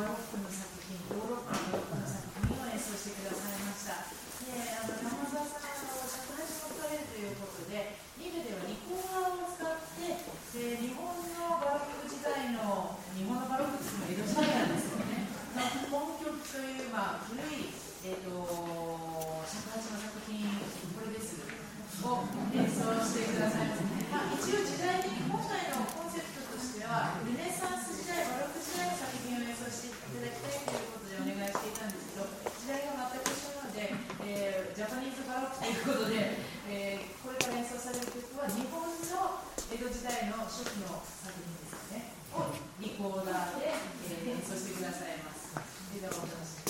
ボロックの作品、ヨーロッパの作品を演奏してくださいました。で、あの山澤さんは尺八を取れるということで、リルではニコハを使って、で日本のバロック時代の日本のバロックっいうのは江戸時代なんですよね。本曲という、まあ、古い、えーと、と尺八の作品、これです。を演奏してくださいました。は日本の江戸時代の初期の作品ですねをリコーダーで、えー、演奏してくださいます。ではお楽しみ